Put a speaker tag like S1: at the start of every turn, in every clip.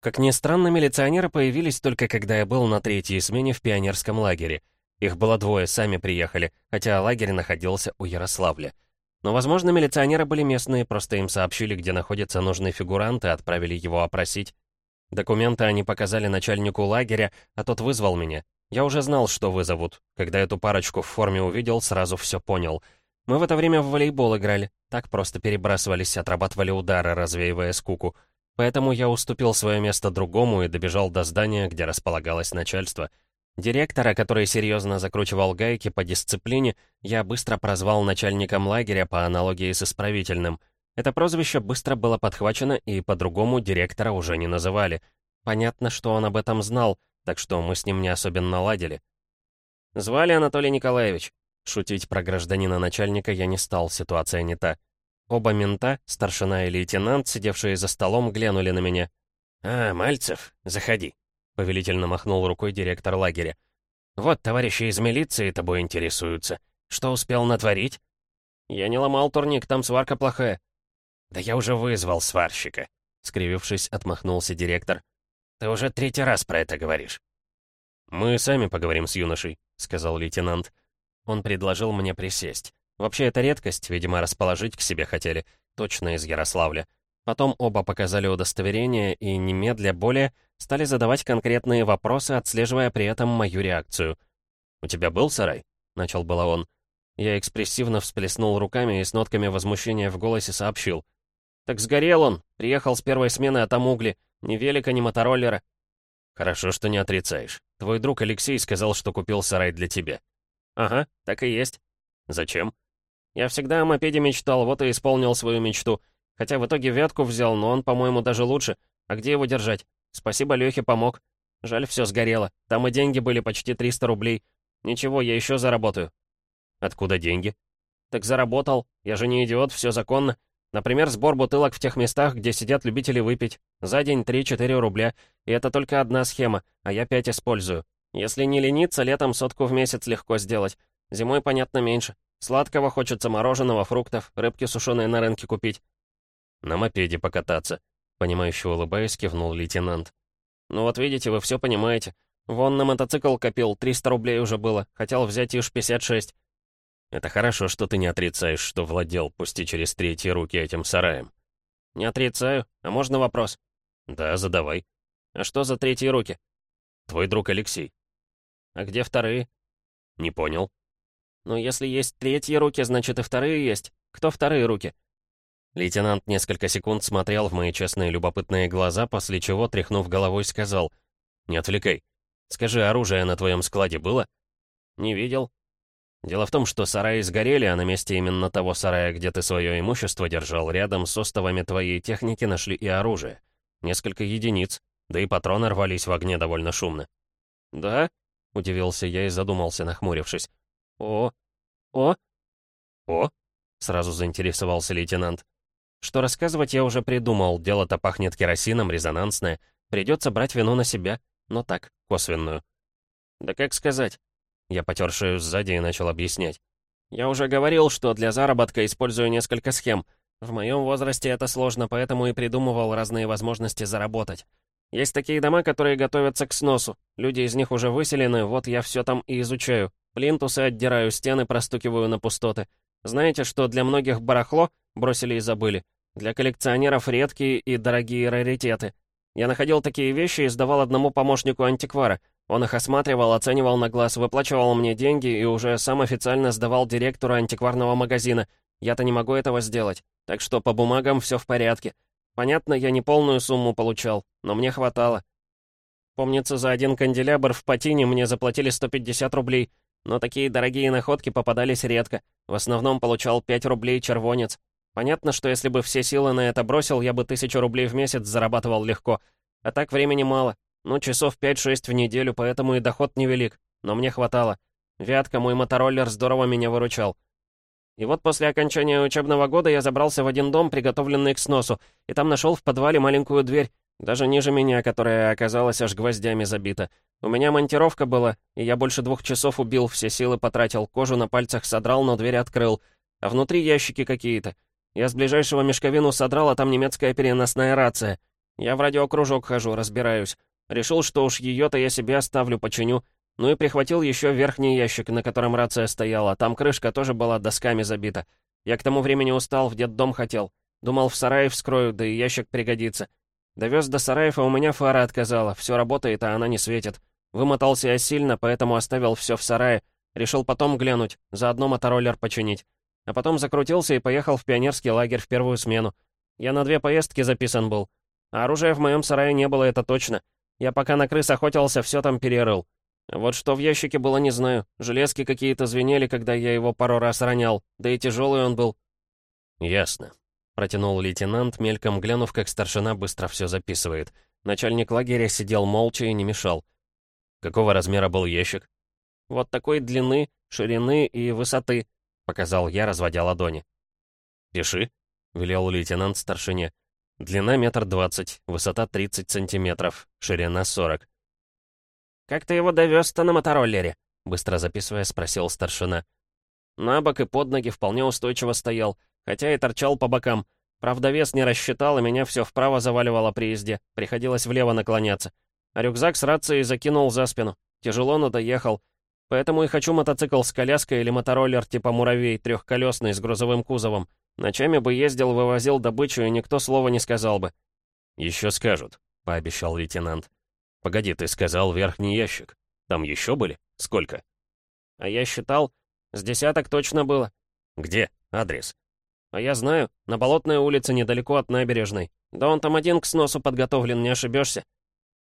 S1: Как ни странно, милиционеры появились только когда я был на третьей смене в пионерском лагере. Их было двое, сами приехали, хотя лагерь находился у Ярославля. Но, возможно, милиционеры были местные, просто им сообщили, где находится нужный фигурант, и отправили его опросить. Документы они показали начальнику лагеря, а тот вызвал меня. Я уже знал, что вызовут. Когда эту парочку в форме увидел, сразу все понял. Мы в это время в волейбол играли. Так просто перебрасывались, отрабатывали удары, развеивая скуку. Поэтому я уступил свое место другому и добежал до здания, где располагалось начальство. Директора, который серьезно закручивал гайки по дисциплине, я быстро прозвал начальником лагеря по аналогии с исправительным. Это прозвище быстро было подхвачено, и по-другому директора уже не называли. Понятно, что он об этом знал, так что мы с ним не особенно ладили. «Звали Анатолий Николаевич». Шутить про гражданина начальника я не стал, ситуация не та. Оба мента, старшина и лейтенант, сидевшие за столом, глянули на меня. «А, Мальцев, заходи», — повелительно махнул рукой директор лагеря. «Вот товарищи из милиции тобой интересуются. Что успел натворить?» «Я не ломал турник, там сварка плохая». «Да я уже вызвал сварщика», — скривившись, отмахнулся директор. «Ты уже третий раз про это говоришь». «Мы сами поговорим с юношей», — сказал лейтенант. Он предложил мне присесть. Вообще, это редкость, видимо, расположить к себе хотели. Точно из Ярославля. Потом оба показали удостоверение и, немедля более, стали задавать конкретные вопросы, отслеживая при этом мою реакцию. «У тебя был сарай?» — начал было он. Я экспрессивно всплеснул руками и с нотками возмущения в голосе сообщил. «Так сгорел он! Приехал с первой смены, а там угли. Ни велика, ни мотороллера». «Хорошо, что не отрицаешь. Твой друг Алексей сказал, что купил сарай для тебя». «Ага, так и есть». «Зачем?» «Я всегда о мопеде мечтал, вот и исполнил свою мечту. Хотя в итоге ветку взял, но он, по-моему, даже лучше. А где его держать? Спасибо, Лёхе помог. Жаль, все сгорело. Там и деньги были почти 300 рублей. Ничего, я еще заработаю». «Откуда деньги?» «Так заработал. Я же не идиот, все законно. Например, сбор бутылок в тех местах, где сидят любители выпить. За день 3-4 рубля. И это только одна схема, а я 5 использую. Если не лениться, летом сотку в месяц легко сделать. Зимой, понятно, меньше. Сладкого хочется мороженого, фруктов, рыбки сушеные на рынке купить. На мопеде покататься. Понимающе улыбаясь, кивнул лейтенант. Ну вот видите, вы все понимаете. Вон на мотоцикл копил, 300 рублей уже было. Хотел взять уж 56. Это хорошо, что ты не отрицаешь, что владел, пусти через третьи руки этим сараем. Не отрицаю. А можно вопрос? Да, задавай. А что за третьи руки? Твой друг Алексей. А где вторые? Не понял. Ну, если есть третьи руки, значит и вторые есть. Кто вторые руки? Лейтенант несколько секунд смотрел в мои честные любопытные глаза, после чего, тряхнув головой, сказал. «Не отвлекай. Скажи, оружие на твоем складе было?» «Не видел. Дело в том, что сараи сгорели, а на месте именно того сарая, где ты свое имущество держал, рядом с остовами твоей техники нашли и оружие. Несколько единиц, да и патроны рвались в огне довольно шумно. «Да?» — удивился я и задумался, нахмурившись. «О! О!» «О!» — сразу заинтересовался лейтенант. «Что рассказывать я уже придумал, дело-то пахнет керосином, резонансное. Придется брать вину на себя, но так, косвенную». «Да как сказать?» Я потер шею сзади и начал объяснять. «Я уже говорил, что для заработка использую несколько схем. В моем возрасте это сложно, поэтому и придумывал разные возможности заработать. Есть такие дома, которые готовятся к сносу. Люди из них уже выселены, вот я все там и изучаю. Плинтусы отдираю, стены простукиваю на пустоты. Знаете, что для многих барахло бросили и забыли. Для коллекционеров редкие и дорогие раритеты. Я находил такие вещи и сдавал одному помощнику антиквара. Он их осматривал, оценивал на глаз, выплачивал мне деньги и уже сам официально сдавал директору антикварного магазина. Я-то не могу этого сделать. Так что по бумагам все в порядке. Понятно, я не полную сумму получал, но мне хватало. Помнится, за один канделябр в Патине мне заплатили 150 рублей, но такие дорогие находки попадались редко. В основном получал 5 рублей червонец. Понятно, что если бы все силы на это бросил, я бы тысячу рублей в месяц зарабатывал легко. А так времени мало. Ну, часов 5-6 в неделю, поэтому и доход невелик. Но мне хватало. Вятка, мой мотороллер, здорово меня выручал. И вот после окончания учебного года я забрался в один дом, приготовленный к сносу, и там нашел в подвале маленькую дверь, даже ниже меня, которая оказалась аж гвоздями забита. У меня монтировка была, и я больше двух часов убил, все силы потратил, кожу на пальцах содрал, но дверь открыл. А внутри ящики какие-то. Я с ближайшего мешковину содрал, а там немецкая переносная рация. Я в радиокружок хожу, разбираюсь. Решил, что уж ее-то я себе оставлю, починю. Ну и прихватил еще верхний ящик, на котором рация стояла. Там крышка тоже была досками забита. Я к тому времени устал, в детдом хотел. Думал, в сарае вскрою, да и ящик пригодится. Довез до сараев, а у меня фара отказала. Все работает, а она не светит. Вымотался я сильно, поэтому оставил все в сарае. Решил потом глянуть, заодно мотороллер починить. А потом закрутился и поехал в пионерский лагерь в первую смену. Я на две поездки записан был. А оружия в моем сарае не было, это точно. Я пока на крыс охотился, все там перерыл. Вот что в ящике было, не знаю. Железки какие-то звенели, когда я его пару раз ронял. Да и тяжелый он был.
S2: Ясно. Протянул лейтенант, мельком глянув, как старшина быстро все записывает. Начальник лагеря сидел молча и не мешал. Какого размера был ящик?
S1: Вот такой длины, ширины и высоты, показал я, разводя ладони.
S2: «Пиши», — велел лейтенант старшине. «Длина метр двадцать, высота тридцать сантиметров, ширина сорок».
S1: «Как ты его довез-то на мотороллере?» — быстро записывая, спросил старшина. На бок и под ноги вполне устойчиво стоял, хотя и торчал по бокам. Правда, вес не рассчитал, и меня все вправо заваливало при езде. Приходилось влево наклоняться. А рюкзак с рацией закинул за спину. Тяжело, но доехал. Поэтому и хочу мотоцикл с коляской или мотороллер типа «Муравей», трехколесный, с грузовым кузовом. Ночами бы ездил, вывозил добычу, и никто слова не сказал бы.
S2: «Еще скажут», — пообещал лейтенант. «Погоди, ты сказал верхний ящик. Там еще были? Сколько?»
S1: «А я считал, с десяток точно было».
S2: «Где? Адрес?»
S1: «А я знаю, на Болотной улице, недалеко от набережной. Да он там один к сносу подготовлен, не ошибешься».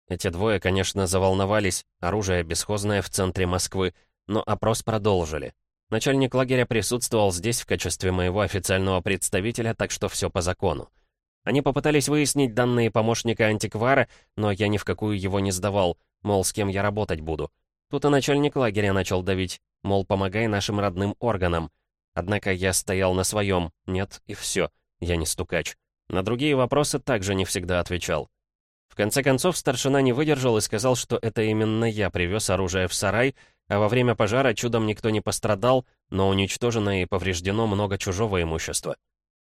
S2: Эти двое, конечно, заволновались, оружие бесхозное в центре Москвы, но опрос продолжили. Начальник лагеря присутствовал здесь в качестве моего официального представителя, так что все по закону. Они попытались выяснить данные помощника антиквара, но я ни в какую его не сдавал, мол, с кем я работать буду. Тут и начальник лагеря начал давить, мол, помогай нашим родным органам. Однако я стоял на своем, нет, и все, я не стукач. На другие вопросы также не всегда отвечал. В конце концов, старшина не выдержал и сказал, что это именно я привез оружие в сарай, а во время пожара чудом никто не пострадал, но уничтожено и повреждено много чужого имущества.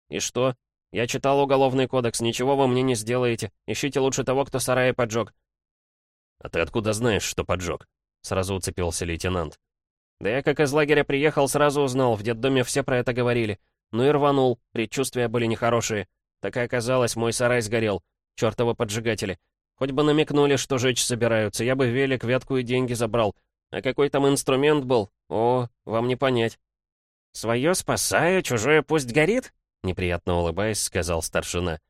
S1: «И что?» «Я читал Уголовный кодекс, ничего вы мне не сделаете. Ищите лучше того, кто сарай поджег».
S2: «А ты откуда знаешь, что поджег?» Сразу уцепился лейтенант.
S1: «Да я как из лагеря приехал, сразу узнал, в детдоме все про это говорили. Ну и рванул, предчувствия были нехорошие. Так и оказалось, мой сарай сгорел. Чёртовы поджигатели. Хоть бы намекнули, что жечь собираются, я бы велик, ветку и деньги забрал. А какой там инструмент был? О, вам не понять». «Своё спасаю, чужое пусть горит?» Неприятно улыбаясь, сказал старшина.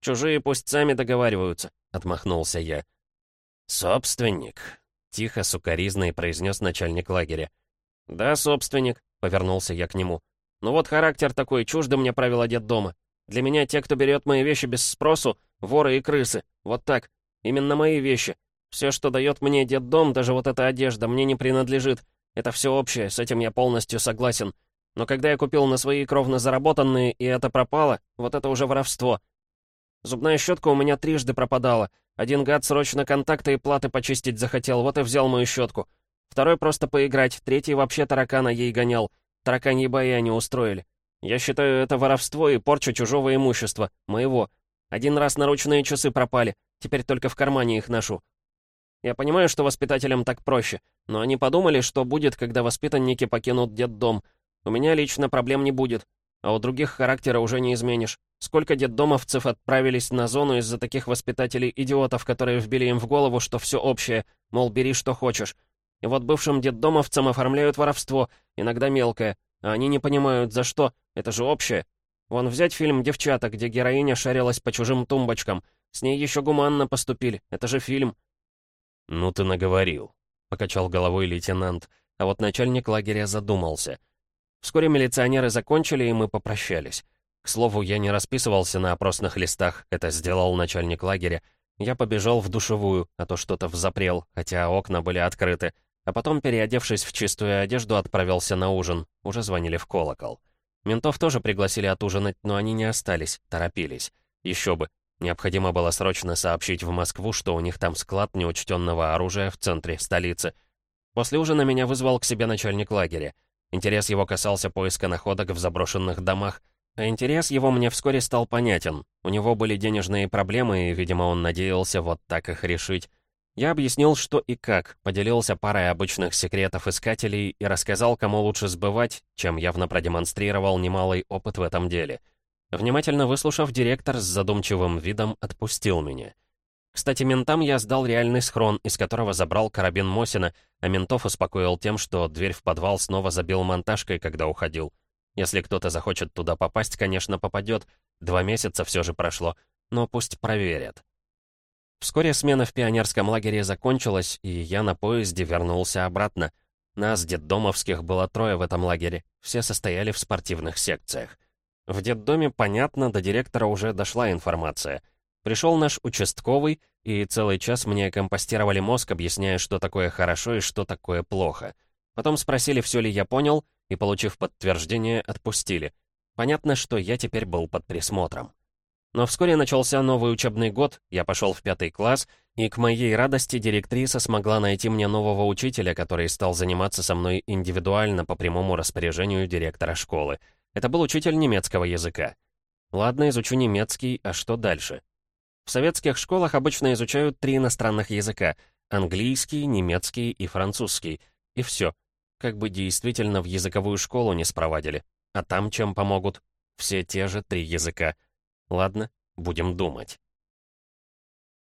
S1: «Чужие пусть сами договариваются», — отмахнулся я.
S2: «Собственник», — тихо, сукоризно произнес начальник лагеря.
S1: «Да, собственник», — повернулся я к нему. «Ну вот характер такой, чуждо мне правила дома. Для меня те, кто берет мои вещи без спросу, воры и крысы. Вот так. Именно мои вещи. Все, что дает мне дом, даже вот эта одежда, мне не принадлежит. Это все общее, с этим я полностью согласен. Но когда я купил на свои кровно заработанные, и это пропало, вот это уже воровство. Зубная щетка у меня трижды пропадала. Один гад срочно контакты и платы почистить захотел, вот и взял мою щетку. Второй просто поиграть, третий вообще таракана ей гонял. Тараканьи бои они устроили. Я считаю это воровство и порча чужого имущества, моего. Один раз наручные часы пропали, теперь только в кармане их ношу. Я понимаю, что воспитателям так проще, но они подумали, что будет, когда воспитанники покинут детдом, у меня лично проблем не будет, а у других характера уже не изменишь. Сколько детдомовцев отправились на зону из-за таких воспитателей-идиотов, которые вбили им в голову, что все общее, мол, бери что хочешь. И вот бывшим детдомовцам оформляют воровство, иногда мелкое, а они не понимают, за что, это же общее. Вон взять фильм «Девчата», где героиня шарилась по чужим тумбочкам. С ней еще гуманно поступили, это же фильм.
S2: «Ну ты наговорил», — покачал головой лейтенант, а вот начальник лагеря задумался — Вскоре милиционеры закончили, и мы попрощались. К слову, я не расписывался на опросных листах, это сделал начальник лагеря. Я побежал в душевую, а то что-то взапрел, хотя окна были открыты. А потом, переодевшись в чистую одежду, отправился на ужин. Уже звонили в колокол. Ментов тоже пригласили отужинать, но они не остались, торопились. Еще бы. Необходимо было срочно сообщить в Москву, что у них там склад неучтенного оружия в центре столицы. После ужина меня вызвал к себе начальник лагеря. Интерес его касался поиска находок в заброшенных домах.
S1: А интерес его мне вскоре стал понятен. У него были денежные проблемы, и, видимо, он надеялся вот так их решить. Я объяснил, что и как, поделился парой обычных секретов искателей и рассказал, кому лучше сбывать, чем явно продемонстрировал немалый опыт в этом деле. Внимательно выслушав, директор с задумчивым видом отпустил меня. Кстати, ментам я сдал реальный схрон, из которого забрал карабин Мосина, а ментов успокоил тем, что дверь в подвал снова забил монтажкой, когда уходил. Если кто-то захочет туда попасть, конечно, попадет. Два месяца все же прошло, но пусть проверят. Вскоре смена в пионерском лагере закончилась, и я на поезде вернулся обратно. Нас, детдомовских, было трое в этом лагере. Все состояли в спортивных секциях. В детдоме, понятно, до директора уже дошла информация. Пришел наш участковый, и целый час мне компостировали мозг, объясняя, что такое хорошо и что такое плохо. Потом спросили, все ли я понял, и, получив подтверждение, отпустили. Понятно, что я теперь был под присмотром. Но вскоре начался новый учебный год, я пошел в пятый класс, и к моей радости директриса смогла найти мне нового учителя, который стал заниматься со мной индивидуально по прямому распоряжению директора школы. Это был учитель немецкого языка. Ладно, изучу немецкий, а что дальше? В советских школах обычно изучают три иностранных языка — английский, немецкий и французский. И все. Как бы действительно в языковую школу не спровадили. А там чем помогут? Все те же три языка — Ладно, будем думать.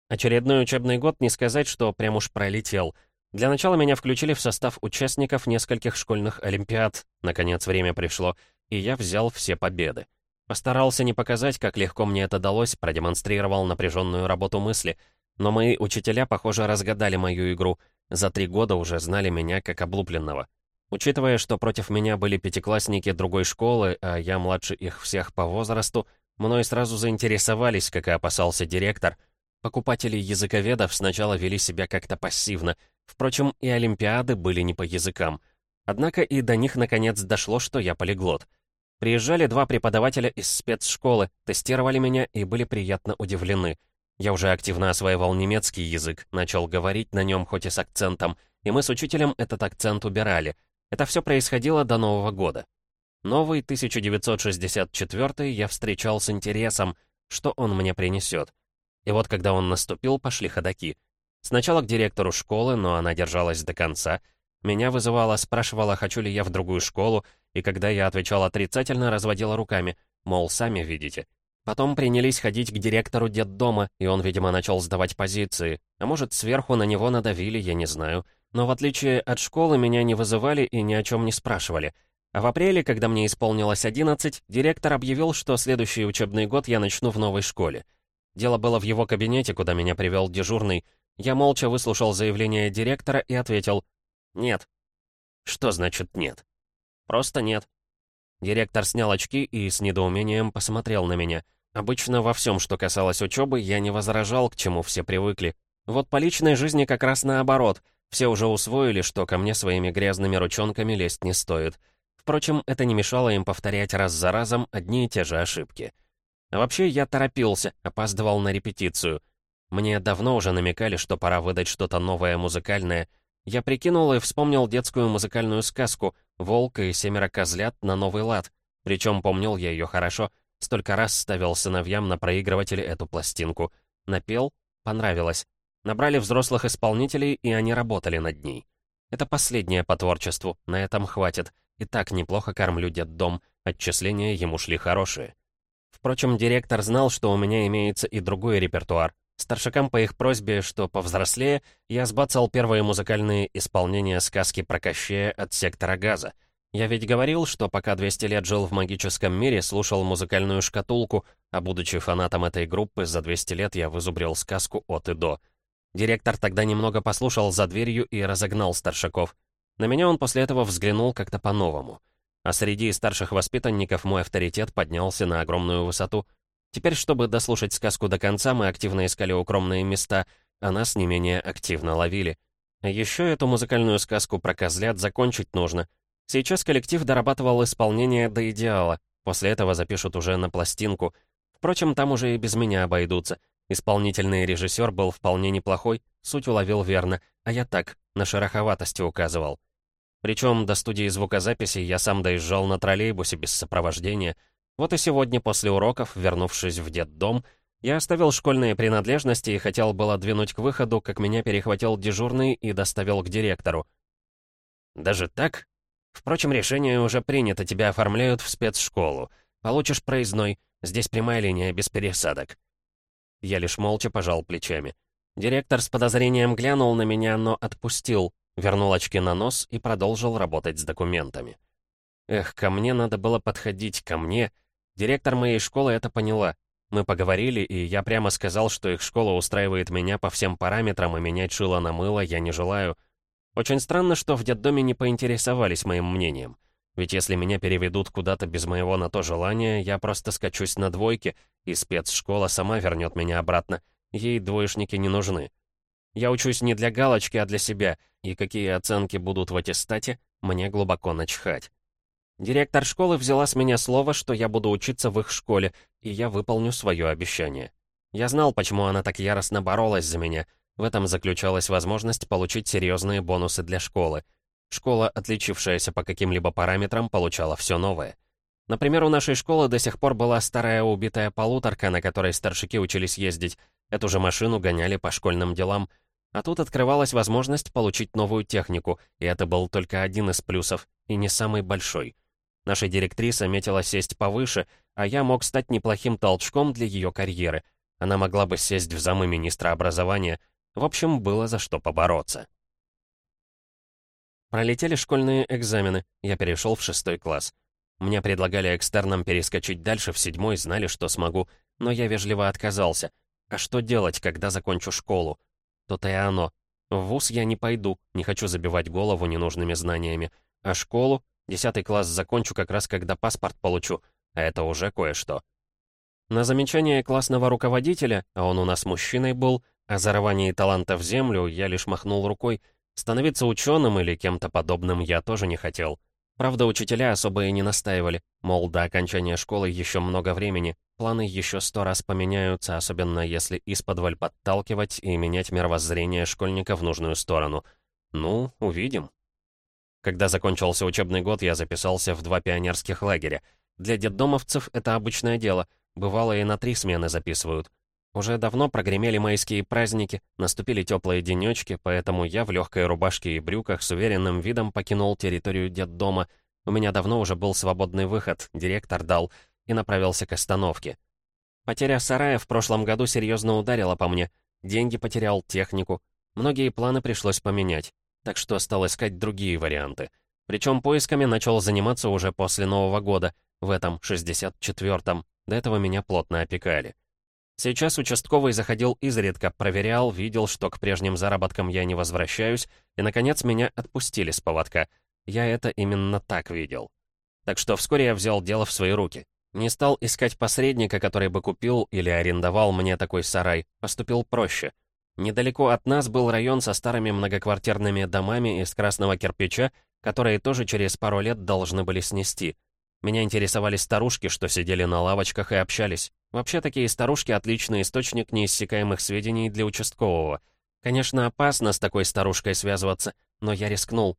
S1: Очередной учебный год не сказать, что прям уж пролетел. Для начала меня включили в состав участников нескольких школьных олимпиад. Наконец время пришло, и я взял все победы. Постарался не показать, как легко мне это далось, продемонстрировал напряженную работу мысли. Но мои учителя, похоже, разгадали мою игру. За три года уже знали меня как облупленного. Учитывая, что против меня были пятиклассники другой школы, а я младше их всех по возрасту, Мной сразу заинтересовались, как и опасался директор. Покупатели языковедов сначала вели себя как-то пассивно. Впрочем, и олимпиады были не по языкам. Однако и до них наконец дошло, что я полиглот. Приезжали два преподавателя из спецшколы, тестировали меня и были приятно удивлены. Я уже активно осваивал немецкий язык, начал говорить на нем хоть и с акцентом, и мы с учителем этот акцент убирали. Это все происходило до Нового года. Новый 1964 я встречал с интересом, что он мне принесет. И вот когда он наступил, пошли ходаки. Сначала к директору школы, но она держалась до конца. Меня вызывала, спрашивала, хочу ли я в другую школу, и когда я отвечал отрицательно, разводила руками, мол, сами видите. Потом принялись ходить к директору детдома, и он, видимо, начал сдавать позиции. А может, сверху на него надавили, я не знаю. Но в отличие от школы, меня не вызывали и ни о чем не спрашивали — а в апреле, когда мне исполнилось 11, директор объявил, что следующий учебный год я начну в новой школе. Дело было в его кабинете, куда меня привел дежурный. Я молча выслушал заявление директора и ответил «Нет». Что значит «нет»? Просто «нет». Директор снял очки и с недоумением посмотрел на меня. Обычно во всем, что касалось учебы, я не возражал, к чему все привыкли. Вот по личной жизни как раз наоборот. Все уже усвоили, что ко мне своими грязными ручонками лезть не стоит. Впрочем, это не мешало им повторять раз за разом одни и те же ошибки. А вообще, я торопился, опаздывал на репетицию. Мне давно уже намекали, что пора выдать что-то новое музыкальное. Я прикинул и вспомнил детскую музыкальную сказку «Волк и семеро козлят» на новый лад. Причем помнил я ее хорошо, столько раз ставил сыновьям на проигрывателе эту пластинку. Напел, понравилось. Набрали взрослых исполнителей, и они работали над ней. Это последнее по творчеству, на этом хватит. И так неплохо кормлю дом, отчисления ему шли хорошие. Впрочем, директор знал, что у меня имеется и другой репертуар. Старшакам по их просьбе, что повзрослее, я сбацал первые музыкальные исполнения сказки про Кощея от сектора газа. Я ведь говорил, что пока 200 лет жил в магическом мире, слушал музыкальную шкатулку, а будучи фанатом этой группы, за 200 лет я вызубрил сказку от и до. Директор тогда немного послушал за дверью и разогнал старшаков. На меня он после этого взглянул как-то по-новому. А среди старших воспитанников мой авторитет поднялся на огромную высоту. Теперь, чтобы дослушать сказку до конца, мы активно искали укромные места, а нас не менее активно ловили. А еще эту музыкальную сказку про козлят закончить нужно. Сейчас коллектив дорабатывал исполнение до идеала, после этого запишут уже на пластинку. Впрочем, там уже и без меня обойдутся. Исполнительный режиссер был вполне неплохой, суть уловил верно, а я так, на шероховатости указывал. Причем до студии звукозаписи я сам доезжал на троллейбусе без сопровождения. Вот и сегодня, после уроков, вернувшись в детдом, я оставил школьные принадлежности и хотел было двинуть к выходу, как меня перехватил дежурный и доставил к директору. «Даже так? Впрочем, решение уже принято, тебя оформляют в спецшколу. Получишь проездной, здесь прямая линия, без пересадок». Я лишь молча пожал плечами. Директор с подозрением глянул на меня, но отпустил, вернул очки на нос и продолжил работать с документами. Эх, ко мне надо было подходить, ко мне. Директор моей школы это поняла. Мы поговорили, и я прямо сказал, что их школа устраивает меня по всем параметрам, и менять шило на мыло я не желаю. Очень странно, что в детдоме не поинтересовались моим мнением. Ведь если меня переведут куда-то без моего на то желания, я просто скачусь на двойке, и спецшкола сама вернет меня обратно. Ей двоечники не нужны. Я учусь не для галочки, а для себя, и какие оценки будут в аттестате, мне глубоко начхать. Директор школы взяла с меня слово, что я буду учиться в их школе, и я выполню свое обещание. Я знал, почему она так яростно боролась за меня. В этом заключалась возможность получить серьезные бонусы для школы. Школа, отличившаяся по каким-либо параметрам, получала все новое. Например, у нашей школы до сих пор была старая убитая полуторка, на которой старшики учились ездить. Эту же машину гоняли по школьным делам. А тут открывалась возможность получить новую технику, и это был только один из плюсов, и не самый большой — Наша директриса метила сесть повыше, а я мог стать неплохим толчком для ее карьеры. Она могла бы сесть в замы министра образования. В общем, было за что побороться. Пролетели школьные экзамены, я перешел в шестой класс. Мне предлагали экстерном перескочить дальше, в седьмой, знали, что смогу, но я вежливо отказался. А что делать, когда закончу школу? То-то и оно. В вуз я не пойду, не хочу забивать голову ненужными знаниями. А школу Десятый класс закончу как раз, когда паспорт получу, а это уже кое-что. На замечание классного руководителя, а он у нас мужчиной был, о зарывании таланта в землю я лишь махнул рукой. Становиться ученым или кем-то подобным я тоже не хотел. Правда, учителя особо и не настаивали, мол, до окончания школы еще много времени, планы еще сто раз поменяются, особенно если исподволь подталкивать и менять мировоззрение школьника в нужную сторону. Ну, увидим. Когда закончился учебный год, я записался в два пионерских лагеря. Для детдомовцев это обычное дело. Бывало, и на три смены записывают. Уже давно прогремели майские праздники, наступили теплые денечки, поэтому я в легкой рубашке и брюках с уверенным видом покинул территорию детдома. У меня давно уже был свободный выход, директор дал, и направился к остановке. Потеря сарая в прошлом году серьезно ударила по мне. Деньги потерял, технику. Многие планы пришлось поменять так что стал искать другие варианты. Причем поисками начал заниматься уже после Нового года, в этом 64-м. До этого меня плотно опекали. Сейчас участковый заходил изредка, проверял, видел, что к прежним заработкам я не возвращаюсь, и, наконец, меня отпустили с поводка. Я это именно так видел. Так что вскоре я взял дело в свои руки. Не стал искать посредника, который бы купил или арендовал мне такой сарай, поступил проще — Недалеко от нас был район со старыми многоквартирными домами из красного кирпича, которые тоже через пару лет должны были снести. Меня интересовали старушки, что сидели на лавочках и общались. Вообще такие старушки — отличный источник неиссякаемых сведений для участкового. Конечно, опасно с такой старушкой связываться, но я рискнул.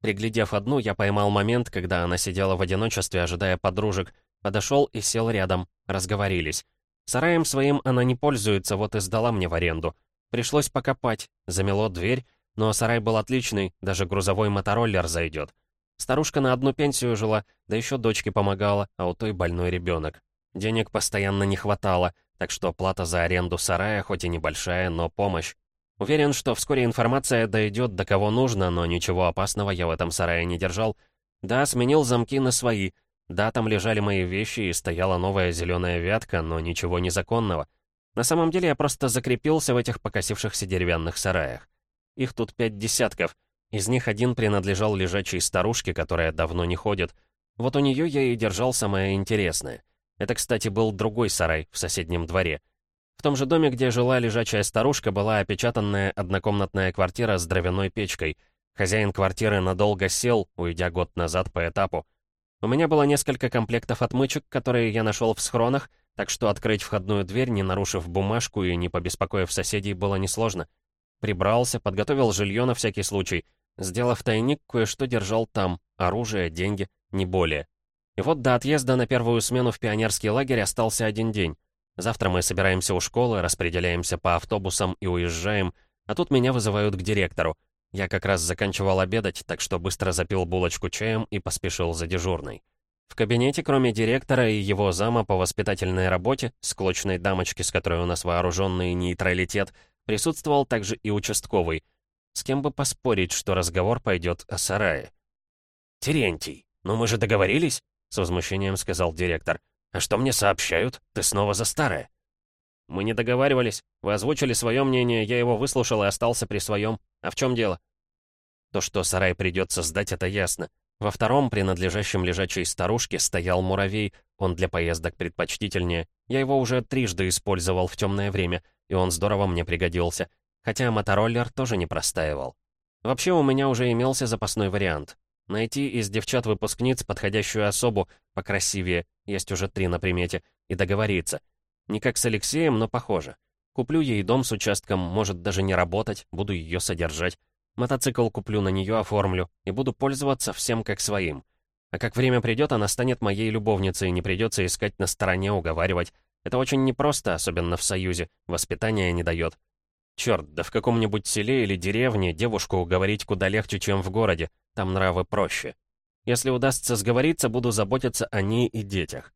S1: Приглядев одну, я поймал момент, когда она сидела в одиночестве, ожидая подружек. Подошел и сел рядом. Разговорились. Сараем своим она не пользуется, вот и сдала мне в аренду. Пришлось покопать, замело дверь, но сарай был отличный, даже грузовой мотороллер зайдет. Старушка на одну пенсию жила, да еще дочке помогала, а у той больной ребенок. Денег постоянно не хватало, так что плата за аренду сарая, хоть и небольшая, но помощь. Уверен, что вскоре информация дойдет до кого нужно, но ничего опасного я в этом сарае не держал. Да, сменил замки на свои. Да, там лежали мои вещи и стояла новая зеленая вятка, но ничего незаконного. На самом деле я просто закрепился в этих покосившихся деревянных сараях. Их тут пять десятков. Из них один принадлежал лежачей старушке, которая давно не ходит. Вот у нее я и держал самое интересное. Это, кстати, был другой сарай в соседнем дворе. В том же доме, где жила лежачая старушка, была опечатанная однокомнатная квартира с дровяной печкой. Хозяин квартиры надолго сел, уйдя год назад по этапу. У меня было несколько комплектов отмычек, которые я нашел в схронах, так что открыть входную дверь, не нарушив бумажку и не побеспокоив соседей, было несложно. Прибрался, подготовил жилье на всякий случай. Сделав тайник, кое-что держал там, оружие, деньги, не более. И вот до отъезда на первую смену в пионерский лагерь остался один день. Завтра мы собираемся у школы, распределяемся по автобусам и уезжаем, а тут меня вызывают к директору. Я как раз заканчивал обедать, так что быстро запил булочку чаем и поспешил за дежурной. В кабинете, кроме директора и его зама по воспитательной работе, склочной дамочки, с которой у нас вооруженный нейтралитет, присутствовал также и участковый. С кем бы поспорить, что разговор пойдет о сарае? «Терентий, ну мы же договорились?» — с возмущением сказал директор. «А что мне сообщают? Ты снова за старое». «Мы не договаривались. Вы озвучили свое мнение, я его выслушал и остался при своем. А в чем дело?» То, что сарай придется сдать, это ясно. Во втором, принадлежащем лежачей старушке, стоял муравей, он для поездок предпочтительнее. Я его уже трижды использовал в темное время, и он здорово мне пригодился. Хотя мотороллер тоже не простаивал. Вообще, у меня уже имелся запасной вариант. Найти из девчат-выпускниц подходящую особу, покрасивее, есть уже три на примете, и договориться. Не как с Алексеем, но похоже. Куплю ей дом с участком, может даже не работать, буду ее содержать. Мотоцикл куплю, на нее оформлю, и буду пользоваться всем как своим. А как время придет, она станет моей любовницей, и не придется искать на стороне, уговаривать. Это очень непросто, особенно в Союзе, воспитания не дает. Черт, да в каком-нибудь селе или деревне девушку уговорить куда легче, чем в городе, там нравы проще. Если удастся сговориться, буду заботиться о ней и детях.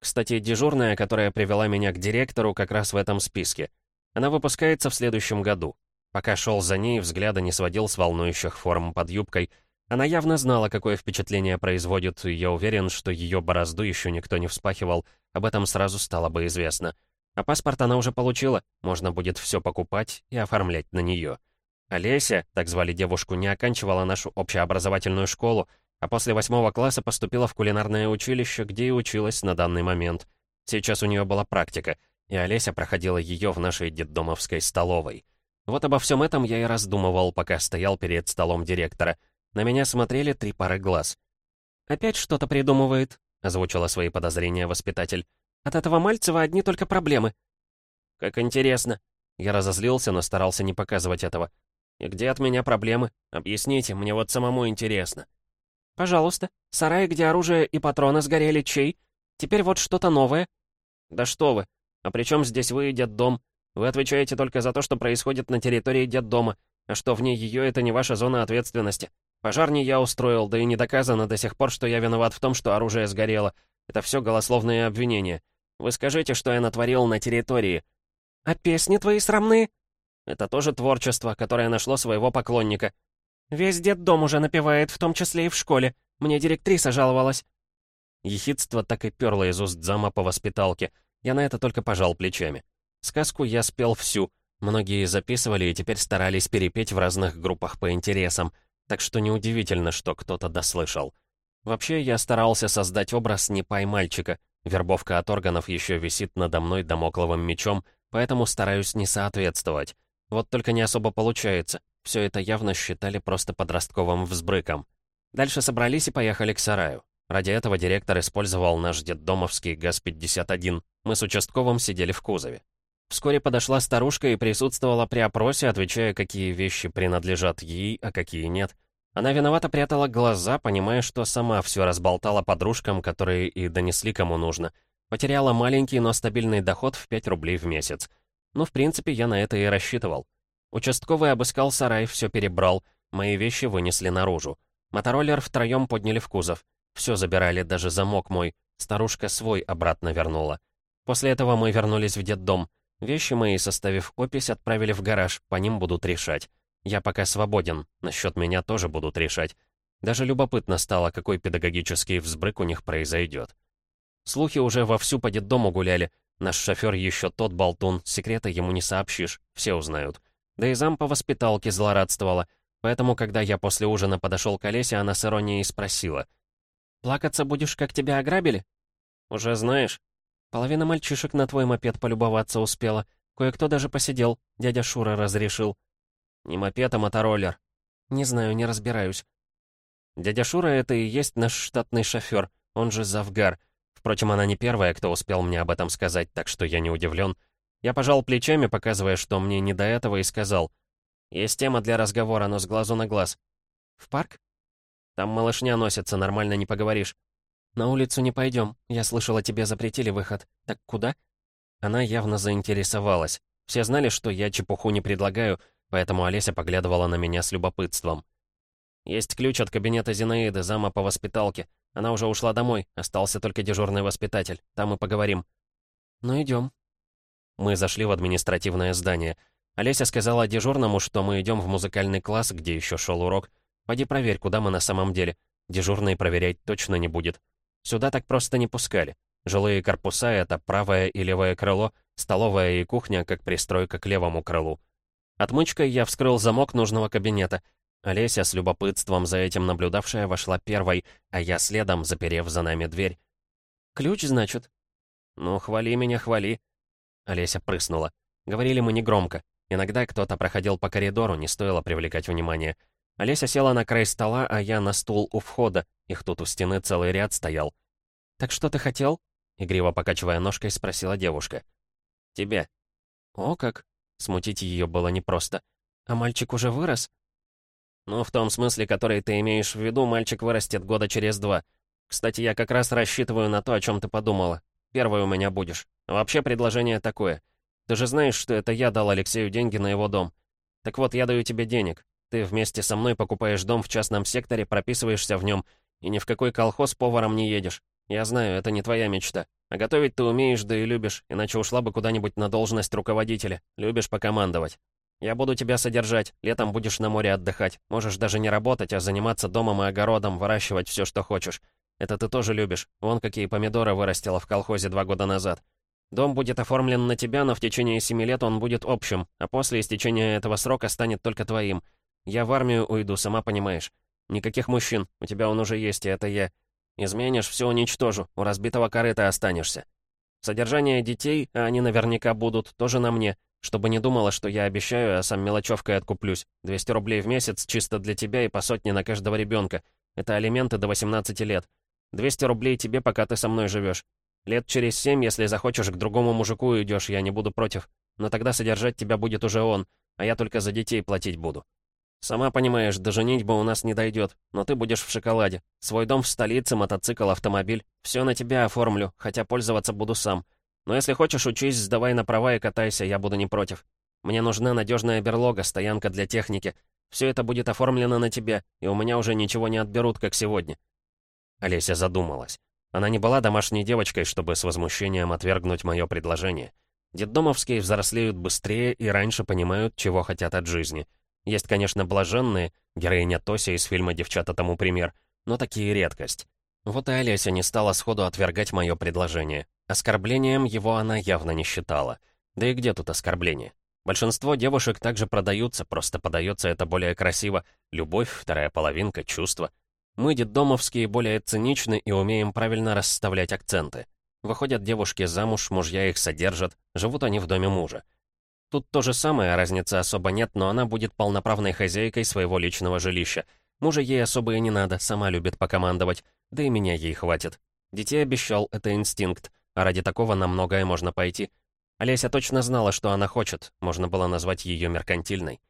S1: Кстати, дежурная, которая привела меня к директору, как раз в этом списке. Она выпускается в следующем году. Пока шел за ней, взгляда не сводил с волнующих форм под юбкой. Она явно знала, какое впечатление производит, и я уверен, что ее борозду еще никто не вспахивал. Об этом сразу стало бы известно. А паспорт она уже получила, можно будет все покупать и оформлять на нее. Олеся, так звали девушку, не оканчивала нашу общеобразовательную школу, а после восьмого класса поступила в кулинарное училище, где и училась на данный момент. Сейчас у нее была практика, и Олеся проходила ее в нашей детдомовской столовой. Вот обо всем этом я и раздумывал, пока стоял перед столом директора. На меня смотрели три пары глаз. «Опять что-то придумывает», — озвучила свои подозрения воспитатель. «От этого Мальцева одни только проблемы». «Как интересно». Я разозлился, но старался не показывать этого. «И где от меня проблемы? Объясните, мне вот самому интересно».
S3: «Пожалуйста. Сарай, где оружие и патроны сгорели, чей? Теперь вот что-то новое».
S1: «Да что вы! А при чем здесь вы и дом? Вы отвечаете только за то, что происходит на территории детдома, а что вне ее это не ваша зона ответственности. Пожар не я устроил, да и не доказано до сих пор, что я виноват в том, что оружие сгорело. Это все голословные обвинения. Вы скажите, что я натворил на территории».
S3: «А песни твои срамные?»
S1: «Это тоже творчество, которое нашло своего поклонника.
S3: Весь дом уже напевает, в том числе и в школе. Мне директриса жаловалась».
S1: Ехидство так и перло из уст зама по воспиталке. Я на это только пожал плечами. Сказку я спел всю. Многие записывали и теперь старались перепеть в разных группах по интересам. Так что неудивительно, что кто-то дослышал. Вообще, я старался создать образ не пай-мальчика. Вербовка от органов еще висит надо мной домокловым мечом, поэтому стараюсь не соответствовать. Вот только не особо получается. Все это явно считали просто подростковым взбрыком. Дальше собрались и поехали к сараю. Ради этого директор использовал наш детдомовский ГАЗ-51. Мы с участковым сидели в кузове. Вскоре подошла старушка и присутствовала при опросе, отвечая, какие вещи принадлежат ей, а какие нет. Она виновато прятала глаза, понимая, что сама все разболтала подружкам, которые и донесли кому нужно. Потеряла маленький, но стабильный доход в 5 рублей в месяц. Ну, в принципе, я на это и рассчитывал. Участковый обыскал сарай, все перебрал, мои вещи вынесли наружу. Мотороллер втроем подняли в кузов. Все забирали, даже замок мой. Старушка свой обратно вернула. После этого мы вернулись в детдом. Вещи мои, составив опись, отправили в гараж, по ним будут решать. Я пока свободен, насчет меня тоже будут решать. Даже любопытно стало, какой педагогический взбрык у них произойдет. Слухи уже вовсю по детдому гуляли. Наш шофер еще тот болтун, секрета ему не сообщишь, все узнают. Да и зам по воспиталке злорадствовала. Поэтому, когда я после ужина подошел к Олесе, она с иронией спросила. «Плакаться будешь, как тебя ограбили?» «Уже знаешь». «Половина мальчишек на твой мопед полюбоваться успела. Кое-кто даже посидел. Дядя Шура разрешил». «Не мопед, а мотороллер». «Не знаю, не разбираюсь». Дядя Шура — это и есть наш штатный шофер, он же Завгар. Впрочем, она не первая, кто успел мне об этом сказать, так что я не удивлен. Я пожал плечами, показывая, что мне не до этого, и сказал. «Есть тема для разговора, но с глазу на глаз». «В парк?» «Там малышня носится, нормально не поговоришь».
S3: «На улицу не пойдем. Я слышала, тебе запретили выход. Так куда?»
S1: Она явно заинтересовалась. Все знали, что я чепуху не предлагаю, поэтому Олеся поглядывала на меня с любопытством. «Есть ключ от кабинета Зинаиды, зама по воспиталке. Она уже ушла домой, остался только дежурный воспитатель. Там мы поговорим».
S3: «Ну, идем».
S1: Мы зашли в административное здание. Олеся сказала дежурному, что мы идем в музыкальный класс, где еще шел урок. Пойди проверь, куда мы на самом деле. Дежурный проверять точно не будет. Сюда так просто не пускали. Жилые корпуса — это правое и левое крыло, столовая и кухня как пристройка к левому крылу. Отмычкой я вскрыл замок нужного кабинета. Олеся, с любопытством за этим наблюдавшая, вошла первой, а я следом, заперев за нами дверь.
S3: «Ключ, значит?»
S1: «Ну, хвали меня, хвали». Олеся прыснула. Говорили мы негромко. Иногда кто-то проходил по коридору, не стоило привлекать внимание. Олеся села на край стола, а я на стул у входа. Их тут у стены целый ряд стоял.
S3: «Так что ты хотел?»
S1: Игриво покачивая ножкой, спросила девушка. «Тебе».
S3: «О как!»
S1: Смутить ее было непросто.
S3: «А мальчик уже вырос?»
S1: «Ну, в том смысле, который ты имеешь в виду, мальчик вырастет года через два. Кстати, я как раз рассчитываю на то, о чем ты подумала. Первый у меня будешь. вообще предложение такое. Ты же знаешь, что это я дал Алексею деньги на его дом. Так вот, я даю тебе денег. Ты вместе со мной покупаешь дом в частном секторе, прописываешься в нем, и ни в какой колхоз поваром не едешь. Я знаю, это не твоя мечта. А готовить ты умеешь, да и любишь, иначе ушла бы куда-нибудь на должность руководителя. Любишь покомандовать. Я буду тебя содержать, летом будешь на море отдыхать. Можешь даже не работать, а заниматься домом и огородом, выращивать все, что хочешь. Это ты тоже любишь. Вон какие помидоры вырастила в колхозе два года назад. Дом будет оформлен на тебя, но в течение семи лет он будет общим, а после истечения этого срока станет только твоим. Я в армию уйду, сама понимаешь. Никаких мужчин, у тебя он уже есть, и это я. Изменишь, все уничтожу, у разбитого корыта останешься. Содержание детей, а они наверняка будут, тоже на мне, чтобы не думала, что я обещаю, а сам мелочевкой откуплюсь. 200 рублей в месяц чисто для тебя и по сотне на каждого ребенка. Это алименты до 18 лет. 200 рублей тебе, пока ты со мной живешь. Лет через семь, если захочешь, к другому мужику уйдешь, я не буду против. Но тогда содержать тебя будет уже он, а я только за детей платить буду. Сама понимаешь, до женитьбы у нас не дойдет, но ты будешь в шоколаде. Свой дом в столице, мотоцикл, автомобиль. Все на тебя оформлю, хотя пользоваться буду сам. Но если хочешь, учись, сдавай на права и катайся, я буду не против. Мне нужна надежная берлога, стоянка для техники. Все это будет оформлено на тебя, и у меня уже ничего не отберут, как сегодня». Олеся задумалась. Она не была домашней девочкой, чтобы с возмущением отвергнуть мое предложение. Детдомовские взрослеют быстрее и раньше понимают, чего хотят от жизни. Есть, конечно, блаженные, героиня Тося из фильма «Девчата» тому пример, но такие редкость. Вот и Олеся не стала сходу отвергать мое предложение. Оскорблением его она явно не считала. Да и где тут оскорбление? Большинство девушек также продаются, просто подается это более красиво. Любовь, вторая половинка, чувства. Мы, детдомовские, более циничны и умеем правильно расставлять акценты. Выходят девушки замуж, мужья их содержат, живут они в доме мужа. Тут то же самое, разницы особо нет, но она будет полноправной хозяйкой своего личного жилища. Мужа ей особо и не надо, сама любит покомандовать, да и меня ей хватит. Детей обещал, это инстинкт, а ради такого на многое можно пойти. Олеся точно знала, что она хочет, можно было назвать ее меркантильной.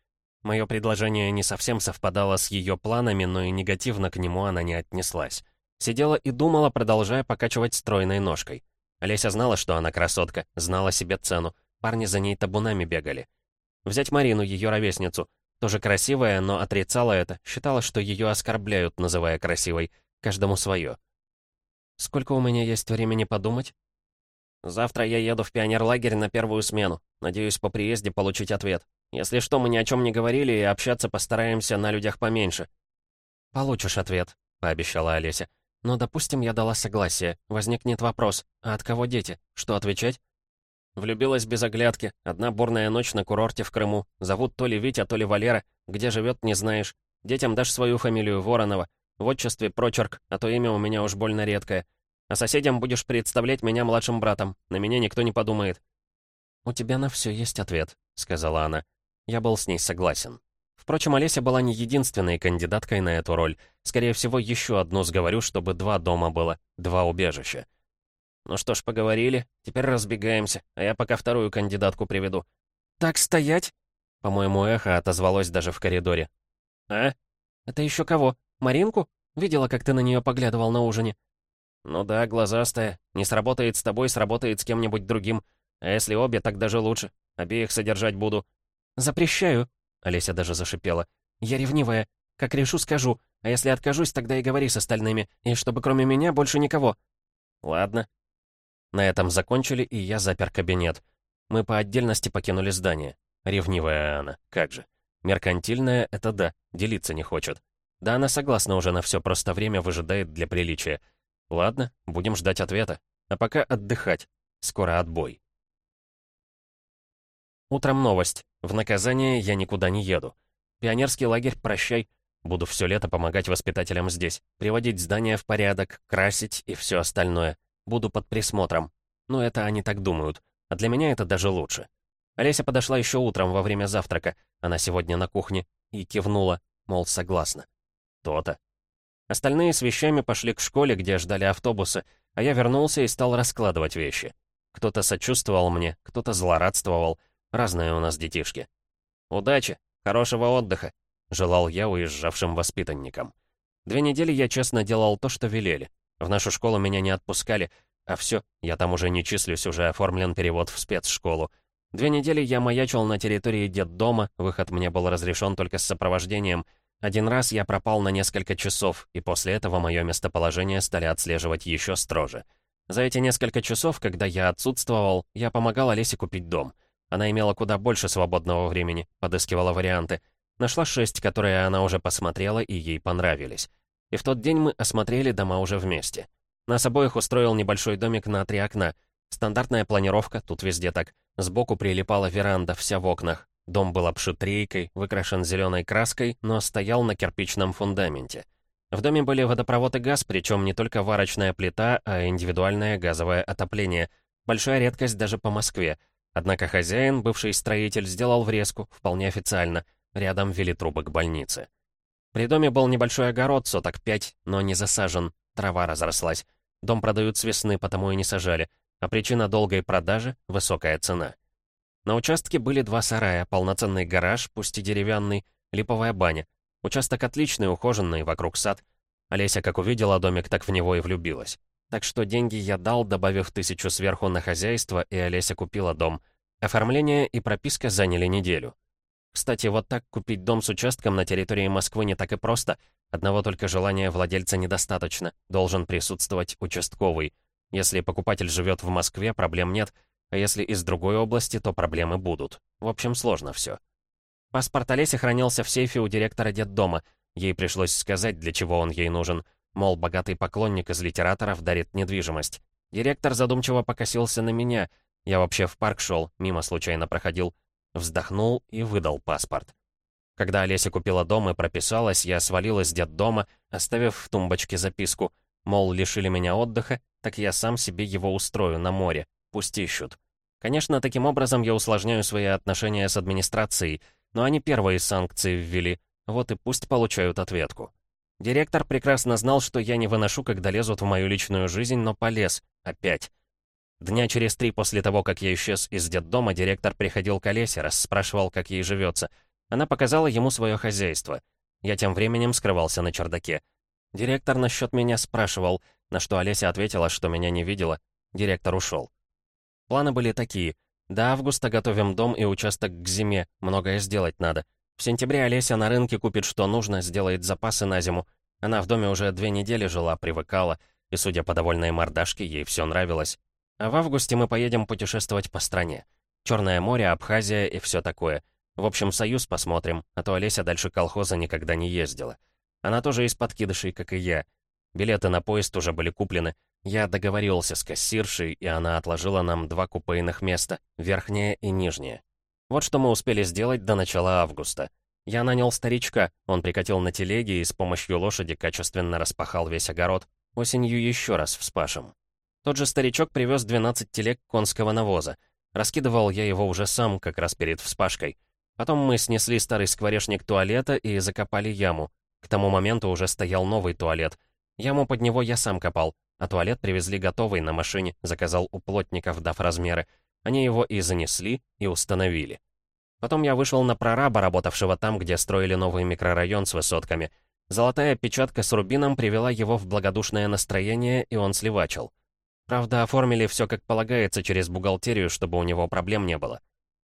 S1: Мое предложение не совсем совпадало с ее планами, но и негативно к нему она не отнеслась. Сидела и думала, продолжая покачивать стройной ножкой. Олеся знала, что она красотка, знала себе цену. Парни за ней табунами бегали. Взять Марину, ее ровесницу. Тоже красивая, но отрицала это, считала, что ее оскорбляют, называя красивой. Каждому свое. «Сколько у меня есть времени подумать?» «Завтра я еду в пионерлагерь на первую смену. Надеюсь, по приезде получить ответ. Если что, мы ни о чем не говорили, и общаться постараемся на людях поменьше». «Получишь ответ», — пообещала Олеся. «Но, допустим, я дала согласие. Возникнет вопрос. А от кого дети? Что отвечать?»
S2: Влюбилась без оглядки. Одна бурная ночь на курорте в Крыму. Зовут то ли Витя, то ли Валера. Где живет, не знаешь. Детям дашь свою фамилию Воронова. В отчестве прочерк, а то имя у меня уж больно редкое. А соседям будешь представлять меня младшим братом. На меня никто не подумает».
S1: «У тебя на все есть ответ», — сказала она. Я был с ней согласен. Впрочем, Олеся была не единственной кандидаткой на эту роль. Скорее всего, еще одну сговорю, чтобы два дома было, два убежища.
S2: Ну что ж, поговорили. Теперь разбегаемся, а я пока вторую кандидатку приведу.
S3: «Так стоять!»
S1: По-моему, эхо отозвалось даже в коридоре.
S2: «А?»
S3: «Это еще кого? Маринку? Видела, как ты на нее поглядывал на ужине?»
S2: «Ну да, глазастая. Не сработает с тобой, сработает с кем-нибудь другим. А если обе, так даже лучше. Обеих содержать буду».
S3: «Запрещаю», — Олеся даже зашипела. «Я ревнивая. Как решу, скажу. А если откажусь, тогда и говори с остальными. И чтобы кроме меня больше никого».
S2: «Ладно». На этом закончили, и я запер кабинет. Мы по отдельности покинули здание. Ревнивая она, как же. Меркантильная — это да, делиться не хочет. Да, она согласна уже на все, просто время выжидает для приличия. Ладно, будем ждать ответа. А пока отдыхать. Скоро отбой. Утром новость. В наказание я никуда не еду. Пионерский лагерь, прощай. Буду все лето помогать воспитателям здесь. Приводить здание в порядок, красить и все остальное. Буду под присмотром. Но это они так думают. А для меня это даже лучше. Олеся подошла еще утром во время завтрака. Она сегодня на кухне. И кивнула, мол, согласна. То-то. Остальные с вещами пошли к школе, где ждали автобусы, а я вернулся и стал раскладывать вещи. Кто-то сочувствовал мне, кто-то злорадствовал. Разные у нас детишки. «Удачи! Хорошего отдыха!» — желал я уезжавшим воспитанникам. Две недели я честно делал то, что велели. В нашу школу меня не отпускали, а все, я там уже не числюсь, уже оформлен перевод в спецшколу. Две недели я маячил на территории детдома, выход мне был разрешен только с сопровождением — один раз я пропал на несколько часов, и после этого мое местоположение стали отслеживать еще строже. За эти несколько часов, когда я отсутствовал, я помогал Олесе купить дом. Она имела куда больше свободного времени, подыскивала варианты. Нашла шесть, которые она уже посмотрела и ей понравились. И в тот день мы осмотрели дома уже вместе. Нас обоих устроил небольшой домик на три окна. Стандартная планировка, тут везде так. Сбоку прилипала веранда, вся в окнах. Дом был обшит рейкой, выкрашен зеленой краской, но стоял на кирпичном фундаменте. В доме были водопровод и газ, причем не только варочная плита, а индивидуальное газовое отопление. Большая редкость даже по Москве. Однако хозяин, бывший строитель, сделал врезку, вполне официально. Рядом вели трубы к больнице. При доме был небольшой огород, соток пять, но не засажен. Трава разрослась. Дом продают с весны, потому и не сажали. А причина долгой продажи — высокая цена. На участке были два сарая, полноценный гараж, пусть и деревянный, липовая баня. Участок отличный, ухоженный, вокруг сад. Олеся, как увидела домик, так в него и влюбилась. Так что деньги я дал, добавив тысячу сверху на хозяйство, и Олеся купила дом. Оформление и прописка заняли неделю. Кстати, вот так купить дом с участком на территории Москвы не так и просто. Одного только желания владельца недостаточно. Должен присутствовать участковый. Если покупатель живет в Москве, проблем нет — а если из другой области, то проблемы будут. В общем, сложно все. Паспорт Олеси хранился в сейфе у директора детдома. Ей пришлось сказать, для чего он ей нужен. Мол, богатый поклонник из литераторов дарит недвижимость. Директор задумчиво покосился на меня. Я вообще в парк шел, мимо случайно проходил. Вздохнул и выдал паспорт. Когда Олеся купила дом и прописалась, я свалил из детдома, оставив в тумбочке записку. Мол, лишили меня отдыха, так я сам себе его устрою на море. Пусть ищут. Конечно, таким образом я усложняю свои отношения с администрацией, но они первые санкции ввели, вот и пусть получают ответку. Директор прекрасно знал, что я не выношу, когда лезут в мою личную жизнь, но полез. Опять. Дня через три после того, как я исчез из детдома, директор приходил к Олесе, расспрашивал, как ей живется. Она показала ему свое хозяйство. Я тем временем скрывался на чердаке. Директор насчет меня спрашивал, на что Олеся ответила, что меня не видела. Директор ушел. Планы были такие. До августа готовим дом и участок к зиме, многое сделать надо. В сентябре Олеся на рынке купит что нужно, сделает запасы на зиму. Она в доме уже две недели жила, привыкала, и, судя по довольной мордашке, ей все нравилось. А в августе мы поедем путешествовать по стране. Черное море, Абхазия и все такое. В общем, союз посмотрим, а то Олеся дальше колхоза никогда не ездила. Она тоже из подкидышей, как и я. Билеты на поезд уже были куплены, я договорился с кассиршей, и она отложила нам два купейных места, верхнее и нижнее. Вот что мы успели сделать до начала августа. Я нанял старичка, он прикатил на телеге и с помощью лошади качественно распахал весь огород. Осенью еще раз вспашем. Тот же старичок привез 12 телег конского навоза. Раскидывал я его уже сам, как раз перед вспашкой. Потом мы снесли старый скворечник туалета и закопали яму. К тому моменту уже стоял новый туалет. Яму под него я сам копал, а туалет привезли готовый на машине, заказал у плотников, дав размеры. Они его и занесли, и установили. Потом я вышел на прораба, работавшего там, где строили новый микрорайон с высотками.
S1: Золотая печатка с рубином привела его в благодушное настроение, и он сливачил. Правда, оформили все как полагается через бухгалтерию, чтобы у него проблем не было.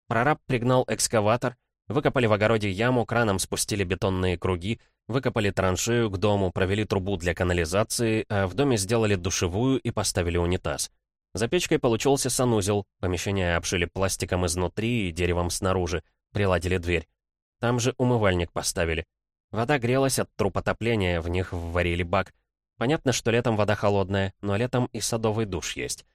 S1: Прораб пригнал экскаватор, выкопали в огороде яму, краном спустили бетонные круги, выкопали траншею к дому, провели трубу для канализации, а в доме сделали душевую и поставили унитаз. За печкой получился санузел, помещение обшили пластиком изнутри и деревом снаружи, приладили дверь. Там же умывальник поставили. Вода грелась от труб отопления, в них вварили бак. Понятно, что летом вода холодная, но летом и садовый душ есть.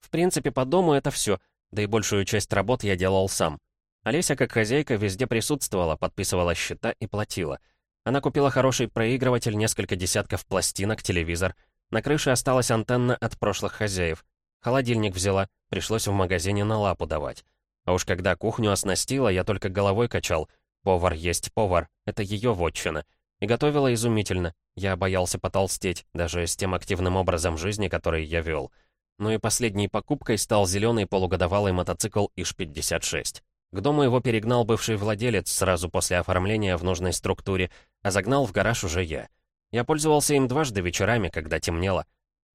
S1: В принципе, по дому это все, да и большую часть работ я делал сам. Олеся, как хозяйка, везде присутствовала, подписывала счета и платила. Она купила хороший проигрыватель, несколько десятков пластинок, телевизор. На крыше осталась антенна от прошлых хозяев. Холодильник взяла, пришлось в магазине на лапу давать. А уж когда кухню оснастила, я только головой качал — Повар есть повар, это ее вотчина. И готовила изумительно. Я боялся потолстеть, даже с тем активным образом жизни, который я вел. Ну и последней покупкой стал зеленый полугодовалый мотоцикл ИШ-56. К дому его перегнал бывший владелец сразу после оформления в нужной структуре, а загнал в гараж уже я. Я пользовался им дважды вечерами, когда темнело.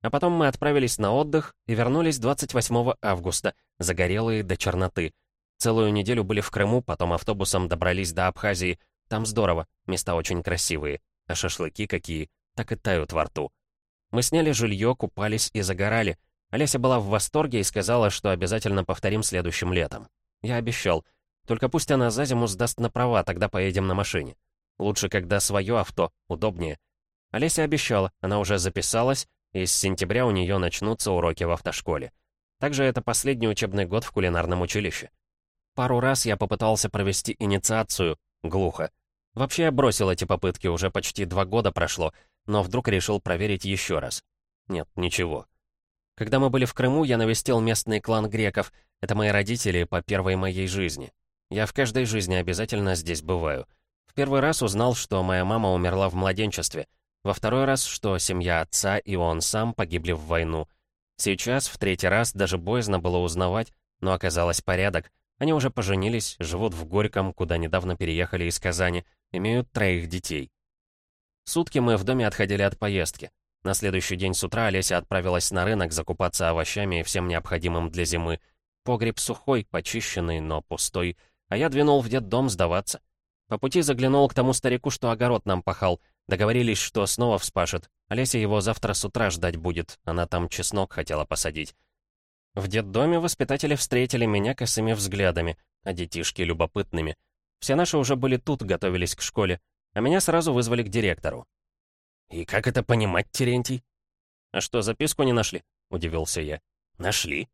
S1: А потом мы отправились на отдых и вернулись 28 августа, загорелые до черноты, Целую неделю были в Крыму, потом автобусом добрались до Абхазии. Там здорово, места очень красивые. А шашлыки какие, так и тают во рту. Мы сняли жилье, купались и загорали. Олеся была в восторге и сказала, что обязательно повторим следующим летом. Я обещал. Только пусть она за зиму сдаст на права, тогда поедем на машине. Лучше, когда свое авто, удобнее. Олеся обещала, она уже записалась, и с сентября у нее начнутся уроки в автошколе. Также это последний учебный год в кулинарном училище. Пару раз я попытался провести инициацию, глухо. Вообще я бросил эти попытки, уже почти два года прошло, но вдруг решил проверить еще раз. Нет, ничего. Когда мы были в Крыму, я навестил местный клан греков. Это мои родители по первой моей жизни. Я в каждой жизни обязательно здесь бываю. В первый раз узнал, что моя мама умерла в младенчестве. Во второй раз, что семья отца и он сам погибли в войну. Сейчас, в третий раз, даже боязно было узнавать, но оказалось порядок. Они уже поженились, живут в Горьком, куда недавно переехали из Казани, имеют троих детей. Сутки мы в доме отходили от поездки. На следующий день с утра Олеся отправилась на рынок закупаться овощами и всем необходимым для зимы. Погреб сухой, почищенный, но пустой, а я двинул в детдом сдаваться. По пути заглянул к тому старику, что огород нам пахал. Договорились, что снова вспашет. Олеся его завтра с утра ждать будет, она там чеснок хотела посадить. В детдоме воспитатели встретили меня косыми взглядами, а детишки любопытными. Все наши уже были тут, готовились к школе, а меня сразу вызвали к директору. «И как это понимать, Терентий?» «А что, записку не нашли?» — удивился я. «Нашли».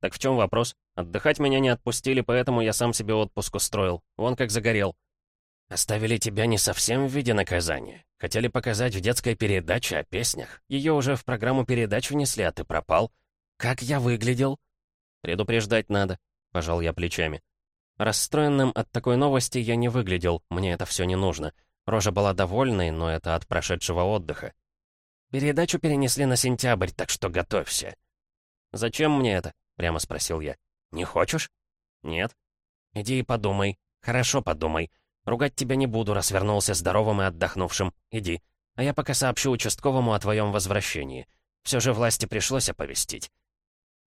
S1: «Так в чем вопрос? Отдыхать меня не отпустили, поэтому я сам себе отпуск устроил. Вон как загорел». «Оставили тебя не совсем в виде наказания. Хотели показать в детской передаче о песнях. Ее уже в программу передач внесли, а ты пропал. «Как я выглядел?» «Предупреждать надо», — пожал я плечами. Расстроенным от такой новости я не выглядел, мне это все не нужно. Рожа была довольной, но это от прошедшего отдыха. «Передачу перенесли на сентябрь, так что готовься». «Зачем мне это?» — прямо спросил я. «Не хочешь?» «Нет». «Иди и подумай. Хорошо подумай. Ругать тебя не буду, раз вернулся здоровым и отдохнувшим. Иди. А я пока сообщу участковому о твоем возвращении. Все же власти пришлось оповестить».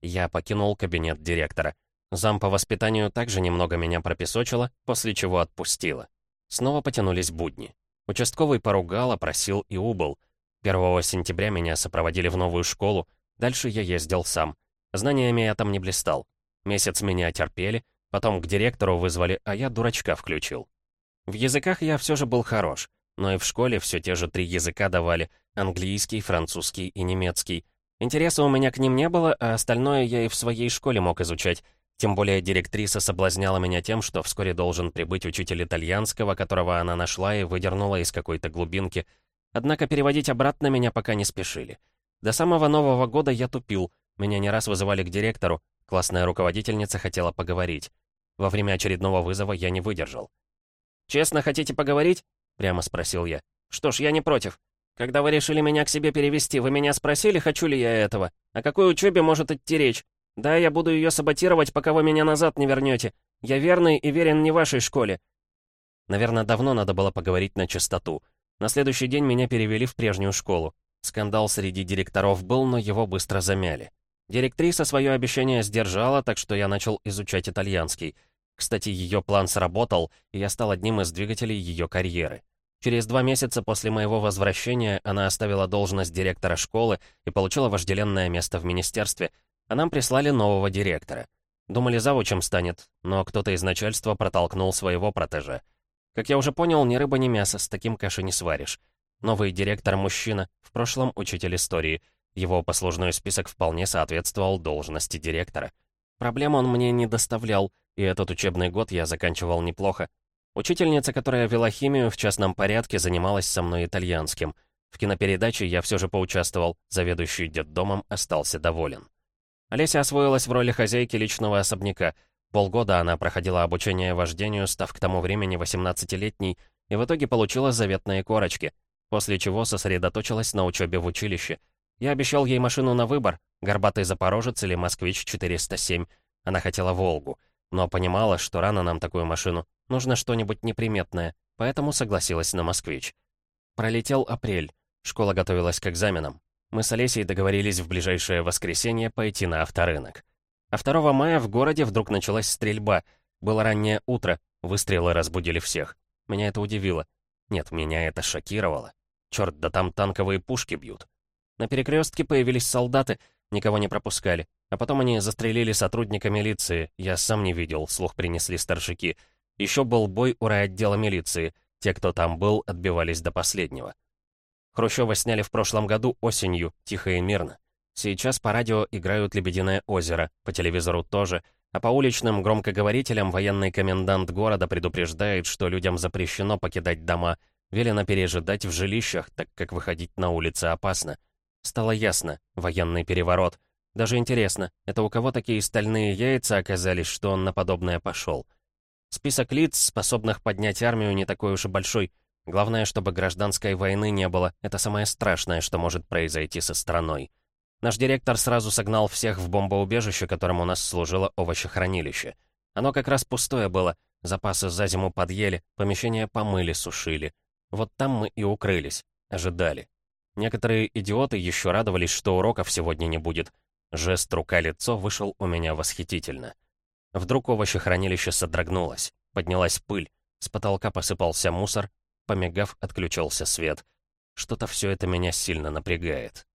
S1: Я покинул кабинет директора. Зам по воспитанию также немного меня пропесочила, после чего отпустила. Снова потянулись будни. Участковый поругал, опросил и убыл. 1 сентября меня сопроводили в новую школу, дальше я ездил сам. Знаниями я там не блистал. Месяц меня терпели, потом к директору вызвали, а я дурачка включил. В языках я все же был хорош, но и в школе все те же три языка давали — английский, французский и немецкий — Интереса у меня к ним не было, а остальное я и в своей школе мог изучать. Тем более директриса соблазняла меня тем, что вскоре должен прибыть учитель итальянского, которого она нашла и выдернула из какой-то глубинки. Однако переводить обратно меня пока не спешили. До самого Нового года я тупил. Меня не раз вызывали к директору. Классная руководительница хотела поговорить. Во время очередного вызова я не выдержал. «Честно хотите поговорить?» — прямо спросил я. «Что ж, я не против. Когда вы решили меня к себе перевести, вы меня спросили, хочу ли я этого? О какой учебе может идти речь? Да, я буду ее саботировать, пока вы меня назад не вернете. Я верный и верен не вашей школе. Наверное, давно надо было поговорить на чистоту. На следующий день меня перевели в прежнюю школу. Скандал среди директоров был, но его быстро замяли. Директриса свое обещание сдержала, так что я начал изучать итальянский. Кстати, ее план сработал, и я стал одним из двигателей ее карьеры. Через два месяца после моего возвращения она оставила должность директора школы и получила вожделенное место в министерстве, а нам прислали нового директора. Думали, завучем станет, но кто-то из начальства протолкнул своего протежа. Как я уже понял, ни рыба, ни мясо, с таким каши не сваришь. Новый директор мужчина, в прошлом учитель истории. Его послужной список вполне соответствовал должности директора. Проблем он мне не доставлял, и этот учебный год я заканчивал неплохо. Учительница, которая вела химию, в частном порядке занималась со мной итальянским. В кинопередаче я все же поучаствовал, заведующий детдомом остался доволен. Олеся освоилась в роли хозяйки личного особняка — Полгода она проходила обучение вождению, став к тому времени 18-летней, и в итоге получила заветные корочки, после чего сосредоточилась на учебе в училище. Я обещал ей машину на выбор, горбатый «Запорожец» или «Москвич-407». Она хотела «Волгу», но понимала, что рано нам такую машину, нужно что-нибудь неприметное, поэтому согласилась на «Москвич». Пролетел апрель, школа готовилась к экзаменам. Мы с Олесей договорились в ближайшее воскресенье пойти на авторынок. А 2 мая в городе вдруг началась стрельба. Было раннее утро, выстрелы разбудили всех. Меня это удивило. Нет, меня это шокировало. Черт, да там танковые пушки бьют. На перекрестке появились солдаты, никого не пропускали. А потом они застрелили сотрудника милиции, я сам не видел, слух принесли старшики. Еще был бой у райотдела милиции, те, кто там был, отбивались до последнего. Хрущева сняли в прошлом году осенью, тихо и мирно. Сейчас по радио играют «Лебединое озеро», по телевизору тоже, а по уличным громкоговорителям военный комендант города предупреждает, что людям запрещено покидать дома, велено пережидать в жилищах, так как выходить на улицы опасно. Стало ясно, военный переворот. Даже интересно, это у кого такие стальные яйца оказались, что он на подобное пошел? Список лиц, способных поднять армию, не такой уж и большой. Главное, чтобы гражданской войны не было. Это самое страшное, что может произойти со страной. Наш директор сразу согнал всех в бомбоубежище, которым у нас служило овощехранилище. Оно как раз пустое было, запасы за зиму подъели, помещение помыли, сушили. Вот там мы и укрылись, ожидали. Некоторые идиоты еще радовались, что уроков сегодня не будет. Жест рука-лицо вышел у меня восхитительно. Вдруг овощехранилище содрогнулось, поднялась пыль, с потолка посыпался мусор, помигав, отключился свет. Что-то все это меня сильно напрягает.